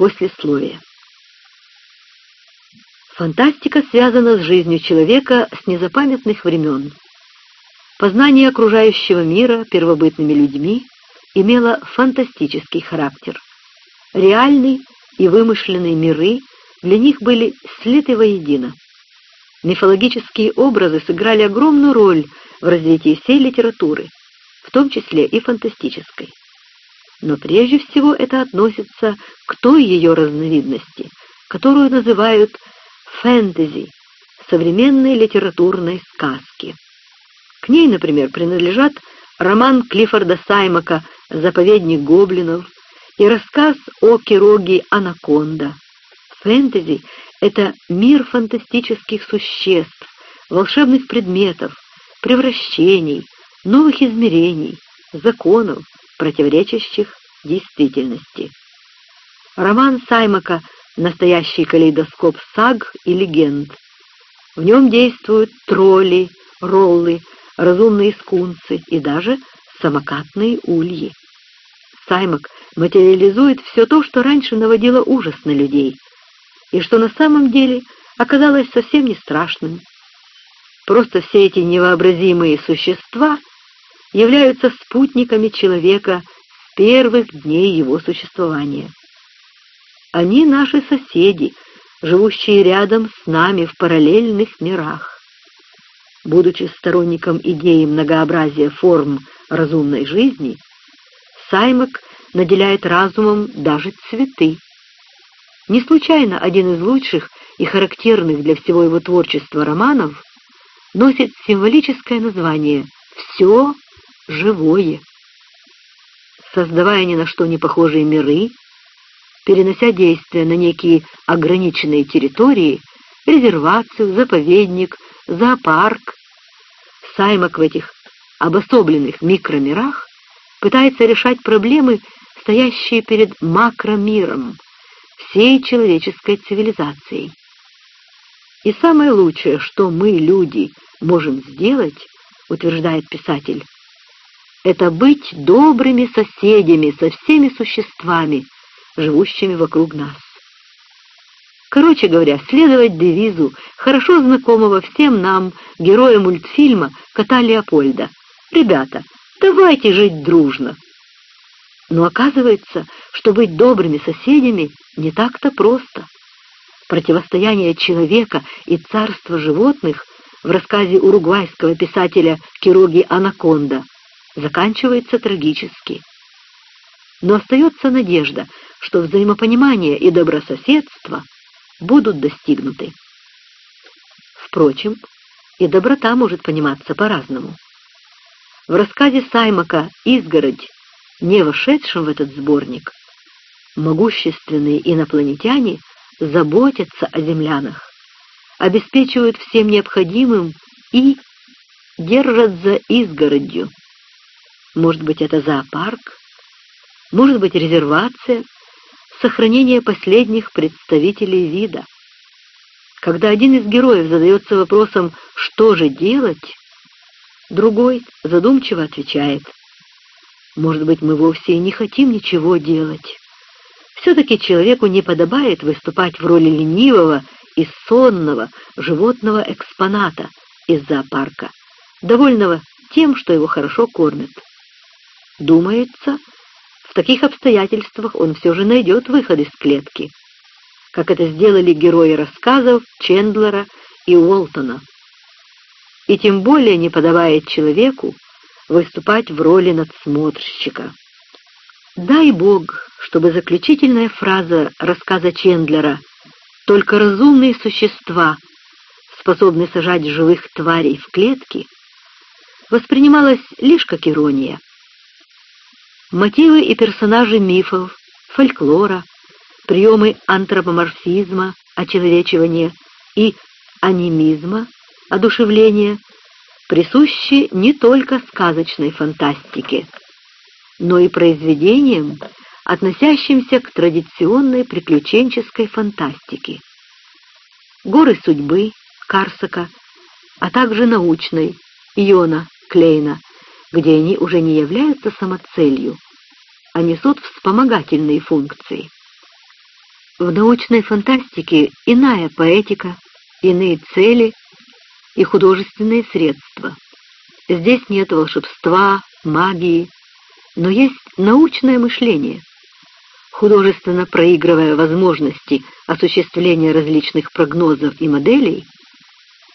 Послесловие. Фантастика связана с жизнью человека с незапамятных времен. Познание окружающего мира первобытными людьми имело фантастический характер. Реальный и вымышленные миры для них были слиты воедино. Мифологические образы сыграли огромную роль в развитии всей литературы, в том числе и фантастической. Но прежде всего это относится к той ее разновидности, которую называют фэнтези, современной литературной сказки. К ней, например, принадлежат роман Клиффорда Саймака «Заповедник гоблинов» и рассказ о Кироге «Анаконда». Фэнтези — это мир фантастических существ, волшебных предметов, превращений, новых измерений, законов, противоречащих действительности. Роман Саймака «Настоящий калейдоскоп саг и легенд». В нем действуют тролли, роллы, разумные скунсы и даже самокатные ульи. Саймак материализует все то, что раньше наводило ужас на людей, и что на самом деле оказалось совсем не страшным. Просто все эти невообразимые существа являются спутниками человека первых дней его существования. Они наши соседи, живущие рядом с нами в параллельных мирах. Будучи сторонником идеи многообразия форм разумной жизни, Саймак наделяет разумом даже цветы. Не случайно один из лучших и характерных для всего его творчества романов носит символическое название «Все живое». Создавая ни на что не похожие миры, перенося действия на некие ограниченные территории, резервацию, заповедник, зоопарк, Саймак в этих обособленных микромирах пытается решать проблемы, стоящие перед макромиром, всей человеческой цивилизацией. И самое лучшее, что мы, люди, можем сделать, утверждает писатель, это быть добрыми соседями со всеми существами, живущими вокруг нас. Короче говоря, следовать девизу, хорошо знакомого всем нам, героя мультфильма «Кота Леопольда». «Ребята, давайте жить дружно». Но оказывается, что быть добрыми соседями не так-то просто. Противостояние человека и царства животных в рассказе уругвайского писателя Кироги Анаконда заканчивается трагически. Но остается надежда, что взаимопонимание и добрососедство — будут достигнуты. Впрочем, и доброта может пониматься по-разному. В рассказе Саймака «Изгородь», не вошедшем в этот сборник, могущественные инопланетяне заботятся о землянах, обеспечивают всем необходимым и держат за изгородью. Может быть, это зоопарк, может быть, резервация, сохранение последних представителей вида. Когда один из героев задается вопросом «что же делать?», другой задумчиво отвечает «может быть, мы вовсе и не хотим ничего делать». Все-таки человеку не подобает выступать в роли ленивого и сонного животного экспоната из зоопарка, довольного тем, что его хорошо кормят. Думается, в таких обстоятельствах он все же найдет выход из клетки, как это сделали герои рассказов Чендлера и Уолтона. И тем более не подавает человеку выступать в роли надсмотрщика. Дай Бог, чтобы заключительная фраза рассказа Чендлера «Только разумные существа способны сажать живых тварей в клетки» воспринималась лишь как ирония. Мотивы и персонажи мифов, фольклора, приемы антропоморфизма, очеловечивания и анимизма, одушевления, присущи не только сказочной фантастике, но и произведениям, относящимся к традиционной приключенческой фантастике. «Горы судьбы» Карсака, а также научной Иона Клейна где они уже не являются самоцелью, а несут вспомогательные функции. В научной фантастике иная поэтика, иные цели и художественные средства. Здесь нет волшебства, магии, но есть научное мышление. Художественно проигрывая возможности осуществления различных прогнозов и моделей,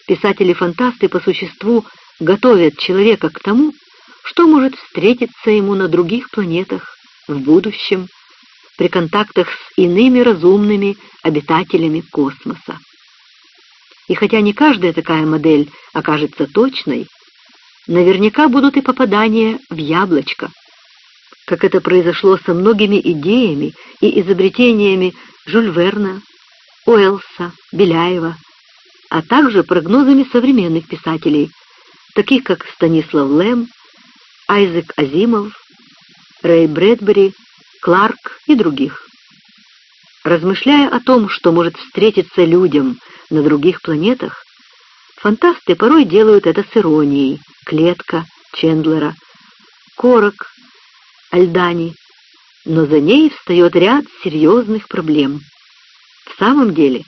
писатели-фантасты по существу готовят человека к тому, что может встретиться ему на других планетах в будущем при контактах с иными разумными обитателями космоса. И хотя не каждая такая модель окажется точной, наверняка будут и попадания в яблочко, как это произошло со многими идеями и изобретениями Жюль Верна, Уэллса, Беляева, а также прогнозами современных писателей, таких как Станислав Лем, Айзек Азимов, Рэй Брэдбери, Кларк и других. Размышляя о том, что может встретиться людям на других планетах, фантасты порой делают это с иронией. Клетка, Чендлера, Корок, Альдани, но за ней встает ряд серьезных проблем. В самом деле,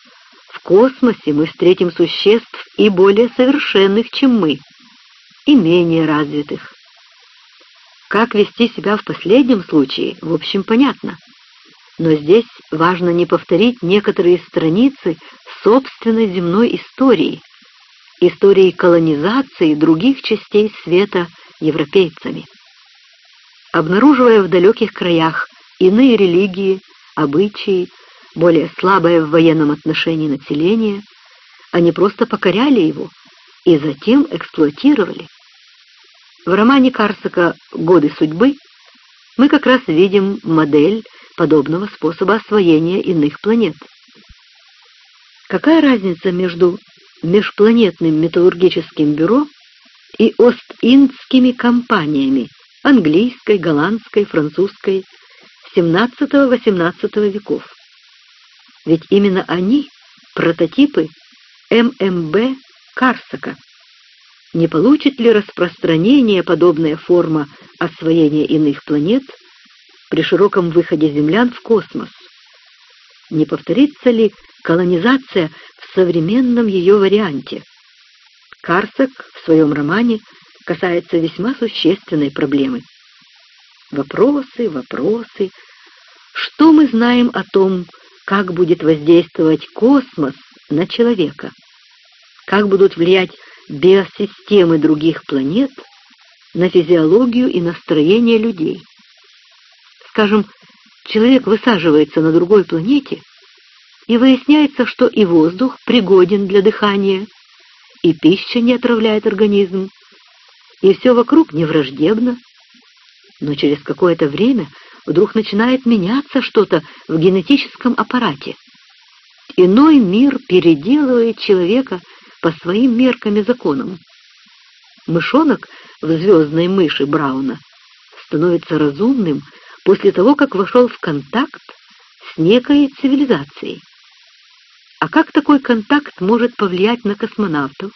в космосе мы встретим существ и более совершенных, чем мы, и менее развитых. Как вести себя в последнем случае, в общем, понятно. Но здесь важно не повторить некоторые страницы собственной земной истории, истории колонизации других частей света европейцами. Обнаруживая в далеких краях иные религии, обычаи, более слабое в военном отношении население, они просто покоряли его и затем эксплуатировали. В романе Карсака «Годы судьбы» мы как раз видим модель подобного способа освоения иных планет. Какая разница между межпланетным металлургическим бюро и Ост-Индскими компаниями английской, голландской, французской XVII-XVIII веков? Ведь именно они — прототипы ММБ Карсака. Не получит ли распространение подобная форма освоения иных планет при широком выходе землян в космос? Не повторится ли колонизация в современном ее варианте? Карсак в своем романе касается весьма существенной проблемы. Вопросы, вопросы. Что мы знаем о том, как будет воздействовать космос на человека? Как будут влиять биосистемы других планет на физиологию и настроение людей. Скажем, человек высаживается на другой планете, и выясняется, что и воздух пригоден для дыхания, и пища не отравляет организм, и все вокруг не враждебно. Но через какое-то время вдруг начинает меняться что-то в генетическом аппарате. Иной мир переделывает человека по своим меркам и законам. Мышонок в «Звездной мыши» Брауна становится разумным после того, как вошел в контакт с некой цивилизацией. А как такой контакт может повлиять на космонавтов?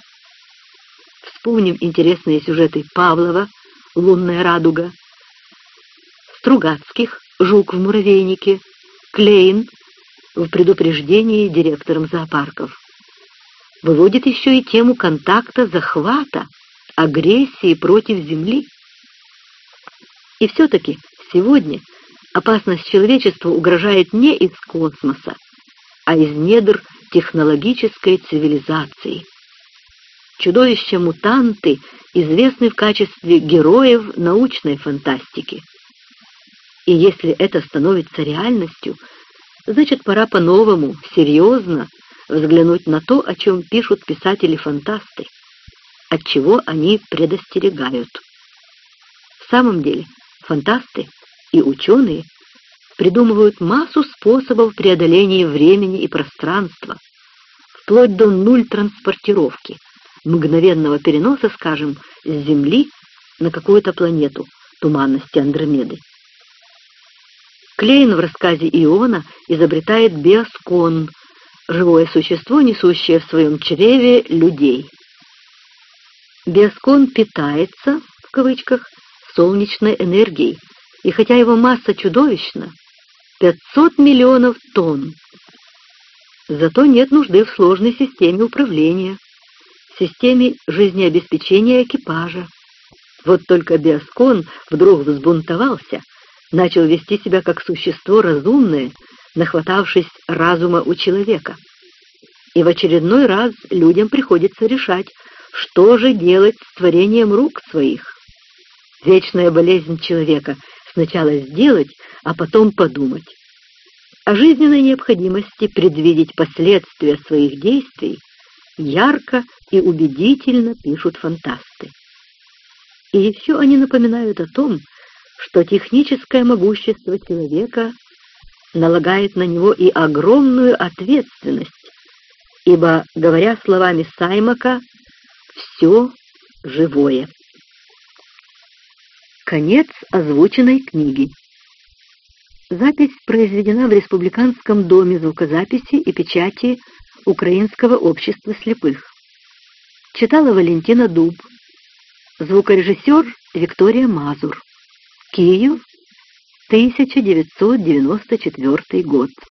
Вспомним интересные сюжеты Павлова «Лунная радуга», Стругацких «Жук в муравейнике», Клейн в предупреждении директором зоопарков выводит еще и тему контакта, захвата, агрессии против Земли. И все-таки сегодня опасность человечеству угрожает не из космоса, а из недр технологической цивилизации. Чудовища-мутанты известны в качестве героев научной фантастики. И если это становится реальностью, значит, пора по-новому, серьезно взглянуть на то, о чем пишут писатели-фантасты, от чего они предостерегают. В самом деле, фантасты и ученые придумывают массу способов преодоления времени и пространства, вплоть до нуль транспортировки, мгновенного переноса, скажем, с Земли на какую-то планету туманности Андромеды. Клейн в рассказе Иона изобретает биоскон, живое существо, несущее в своем чреве людей. Биоскон питается, в кавычках, солнечной энергией, и хотя его масса чудовищна, 500 миллионов тонн, Зато нет нужды в сложной системе управления, системе жизнеобеспечения экипажа. Вот только Биоскон вдруг взбунтовался, начал вести себя как существо разумное, нахватавшись разума у человека. И в очередной раз людям приходится решать, что же делать с творением рук своих. Вечная болезнь человека — сначала сделать, а потом подумать. О жизненной необходимости предвидеть последствия своих действий ярко и убедительно пишут фантасты. И еще они напоминают о том, что техническое могущество человека налагает на него и огромную ответственность, ибо, говоря словами Саймака, «все живое». Конец озвученной книги. Запись произведена в Республиканском доме звукозаписи и печати Украинского общества слепых. Читала Валентина Дуб. Звукорежиссер Виктория Мазур. Киев, 1994 год.